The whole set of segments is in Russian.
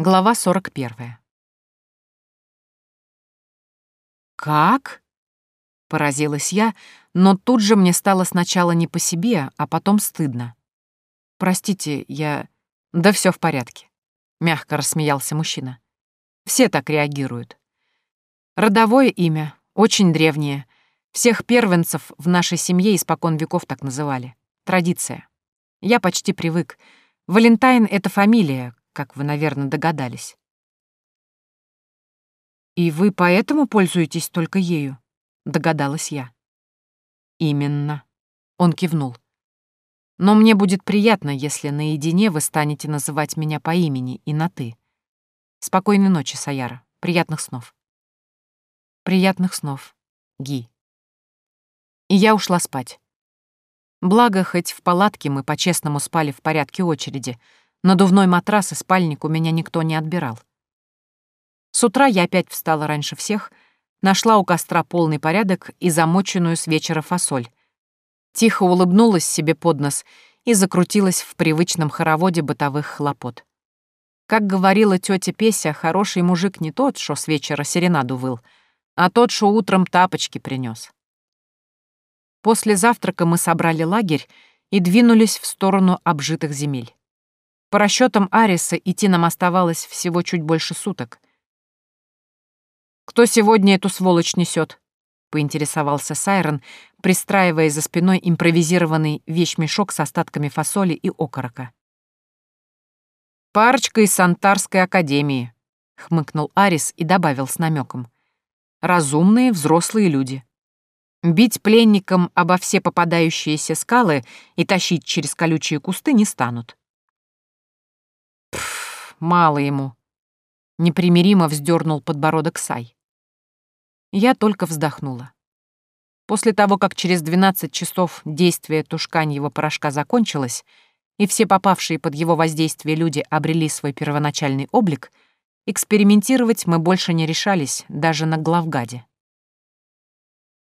Глава 41. «Как?» — поразилась я, но тут же мне стало сначала не по себе, а потом стыдно. «Простите, я...» «Да все в порядке», — мягко рассмеялся мужчина. «Все так реагируют. Родовое имя, очень древнее. Всех первенцев в нашей семье испокон веков так называли. Традиция. Я почти привык. Валентайн — это фамилия, как вы, наверное, догадались. «И вы поэтому пользуетесь только ею?» — догадалась я. «Именно», — он кивнул. «Но мне будет приятно, если наедине вы станете называть меня по имени и на «ты». Спокойной ночи, Саяра. Приятных снов». «Приятных снов, Ги». И я ушла спать. Благо, хоть в палатке мы по-честному спали в порядке очереди, Надувной матрас и спальник у меня никто не отбирал. С утра я опять встала раньше всех, нашла у костра полный порядок и замоченную с вечера фасоль. Тихо улыбнулась себе под нос и закрутилась в привычном хороводе бытовых хлопот. Как говорила тетя Песя, хороший мужик не тот, что с вечера серенаду выл, а тот, что утром тапочки принес. После завтрака мы собрали лагерь и двинулись в сторону обжитых земель. По расчетам Ариса идти нам оставалось всего чуть больше суток. «Кто сегодня эту сволочь несет? поинтересовался Сайрон, пристраивая за спиной импровизированный вещмешок с остатками фасоли и окорока. «Парочка из Сантарской академии», — хмыкнул Арис и добавил с намеком. «Разумные взрослые люди. Бить пленникам обо все попадающиеся скалы и тащить через колючие кусты не станут мало ему. Непримиримо вздернул подбородок Сай. Я только вздохнула. После того, как через 12 часов действие тушканьего порошка закончилось, и все попавшие под его воздействие люди обрели свой первоначальный облик, экспериментировать мы больше не решались даже на главгаде.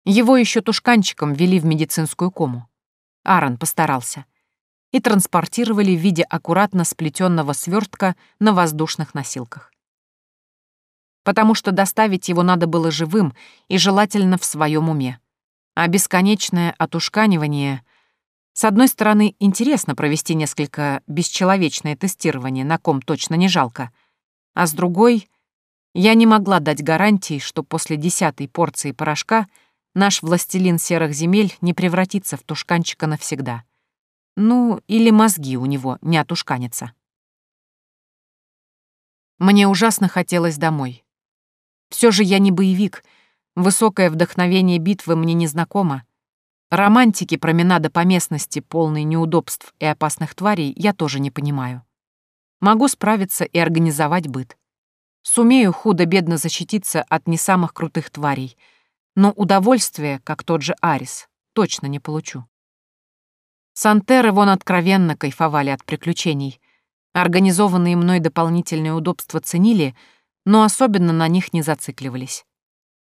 Его еще тушканчиком ввели в медицинскую кому. Аарон постарался и транспортировали в виде аккуратно сплетенного свертка на воздушных носилках. Потому что доставить его надо было живым и желательно в своем уме. А бесконечное отушканивание... С одной стороны, интересно провести несколько бесчеловечное тестирование, на ком точно не жалко, а с другой, я не могла дать гарантии, что после десятой порции порошка наш властелин серых земель не превратится в тушканчика навсегда. Ну, или мозги у него не отушканятся. Мне ужасно хотелось домой. Все же я не боевик, высокое вдохновение битвы мне не знакомо. Романтики променада по местности, полной неудобств и опасных тварей, я тоже не понимаю. Могу справиться и организовать быт. Сумею худо-бедно защититься от не самых крутых тварей, но удовольствия, как тот же Арис, точно не получу. Сантеры вон откровенно кайфовали от приключений. Организованные мной дополнительные удобства ценили, но особенно на них не зацикливались.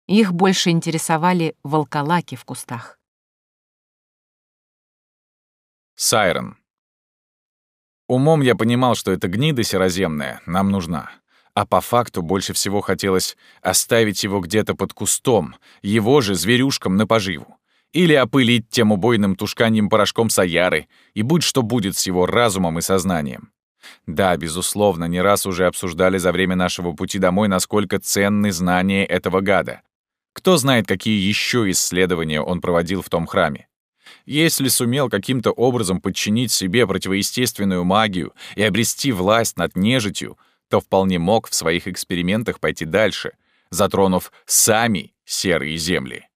Их больше интересовали волколаки в кустах. Сайрон. Умом я понимал, что эта гнида сероземная нам нужна. А по факту больше всего хотелось оставить его где-то под кустом, его же зверюшкам на поживу или опылить тем убойным тушканьем порошком Саяры, и будь что будет с его разумом и сознанием. Да, безусловно, не раз уже обсуждали за время нашего пути домой, насколько ценны знания этого гада. Кто знает, какие еще исследования он проводил в том храме. Если сумел каким-то образом подчинить себе противоестественную магию и обрести власть над нежитью, то вполне мог в своих экспериментах пойти дальше, затронув сами серые земли.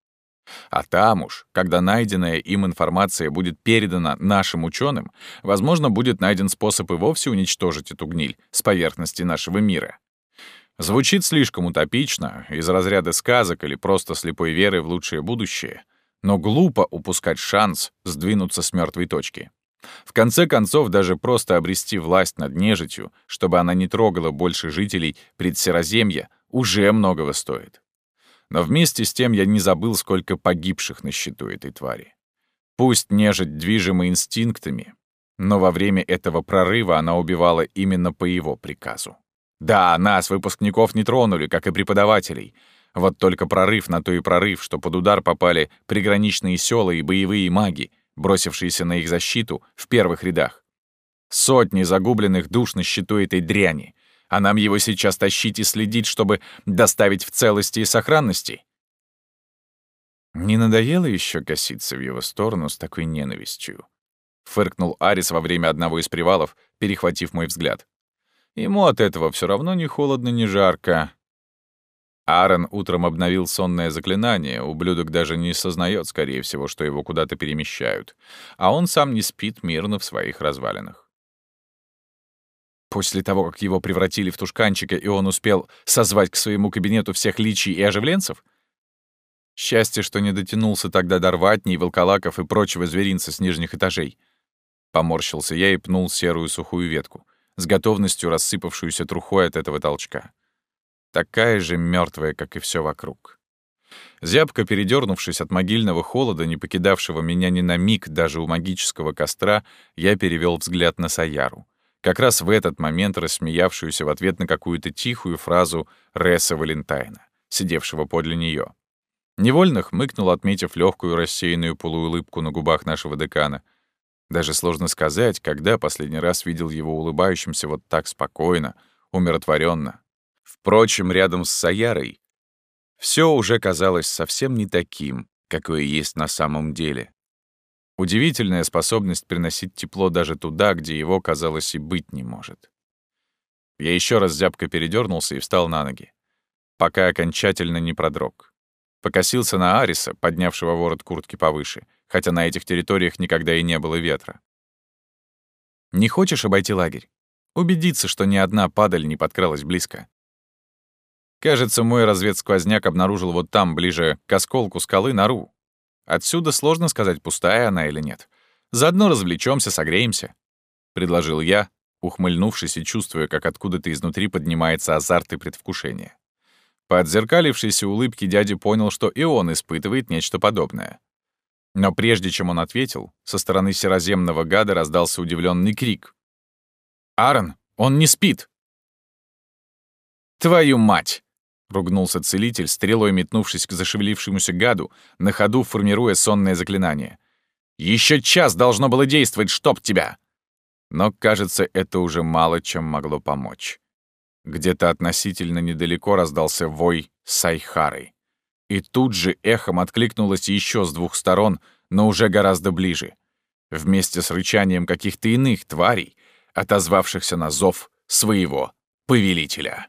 А там уж, когда найденная им информация будет передана нашим ученым, возможно, будет найден способ и вовсе уничтожить эту гниль с поверхности нашего мира. Звучит слишком утопично, из разряда сказок или просто слепой веры в лучшее будущее, но глупо упускать шанс сдвинуться с мертвой точки. В конце концов, даже просто обрести власть над нежитью, чтобы она не трогала больше жителей предсероземья, уже многого стоит. Но вместе с тем я не забыл, сколько погибших на счету этой твари. Пусть нежить движима инстинктами, но во время этого прорыва она убивала именно по его приказу. Да, нас, выпускников, не тронули, как и преподавателей. Вот только прорыв на то и прорыв, что под удар попали приграничные села и боевые маги, бросившиеся на их защиту в первых рядах. Сотни загубленных душ на счету этой дряни, а нам его сейчас тащить и следить, чтобы доставить в целости и сохранности. Не надоело еще коситься в его сторону с такой ненавистью? Фыркнул Арис во время одного из привалов, перехватив мой взгляд. Ему от этого все равно ни холодно, ни жарко. Аарон утром обновил сонное заклинание, ублюдок даже не сознает, скорее всего, что его куда-то перемещают, а он сам не спит мирно в своих развалинах. После того, как его превратили в тушканчика, и он успел созвать к своему кабинету всех личий и оживленцев? Счастье, что не дотянулся тогда до рватней, волколаков и прочего зверинца с нижних этажей. Поморщился я и пнул серую сухую ветку, с готовностью рассыпавшуюся трухой от этого толчка такая же мертвая, как и все вокруг. Зябко передернувшись от могильного холода, не покидавшего меня ни на миг даже у магического костра, я перевел взгляд на Саяру. Как раз в этот момент рассмеявшуюся в ответ на какую-то тихую фразу Ресса Валентайна, сидевшего подле нее. Невольно хмыкнул, отметив легкую рассеянную полуулыбку на губах нашего декана. Даже сложно сказать, когда последний раз видел его улыбающимся вот так спокойно, умиротворенно, Впрочем, рядом с Саярой все уже казалось совсем не таким, какое есть на самом деле. Удивительная способность приносить тепло даже туда, где его, казалось, и быть не может. Я еще раз зябко передернулся и встал на ноги, пока окончательно не продрог. Покосился на Ариса, поднявшего ворот куртки повыше, хотя на этих территориях никогда и не было ветра. «Не хочешь обойти лагерь? Убедиться, что ни одна падаль не подкралась близко. Кажется, мой разведсквозняк обнаружил вот там, ближе к осколку скалы, нору. Отсюда сложно сказать, пустая она или нет. Заодно развлечемся, согреемся. Предложил я, ухмыльнувшись и чувствуя, как откуда-то изнутри поднимается азарт и предвкушение. По отзеркалившейся улыбке дядя понял, что и он испытывает нечто подобное. Но прежде чем он ответил, со стороны сероземного гада раздался удивленный крик. «Аарон, он не спит!» «Твою мать!» Ругнулся целитель, стрелой метнувшись к зашевелившемуся гаду, на ходу формируя сонное заклинание. Еще час должно было действовать, чтоб тебя!» Но, кажется, это уже мало чем могло помочь. Где-то относительно недалеко раздался вой Сайхары. И тут же эхом откликнулось еще с двух сторон, но уже гораздо ближе. Вместе с рычанием каких-то иных тварей, отозвавшихся на зов своего повелителя.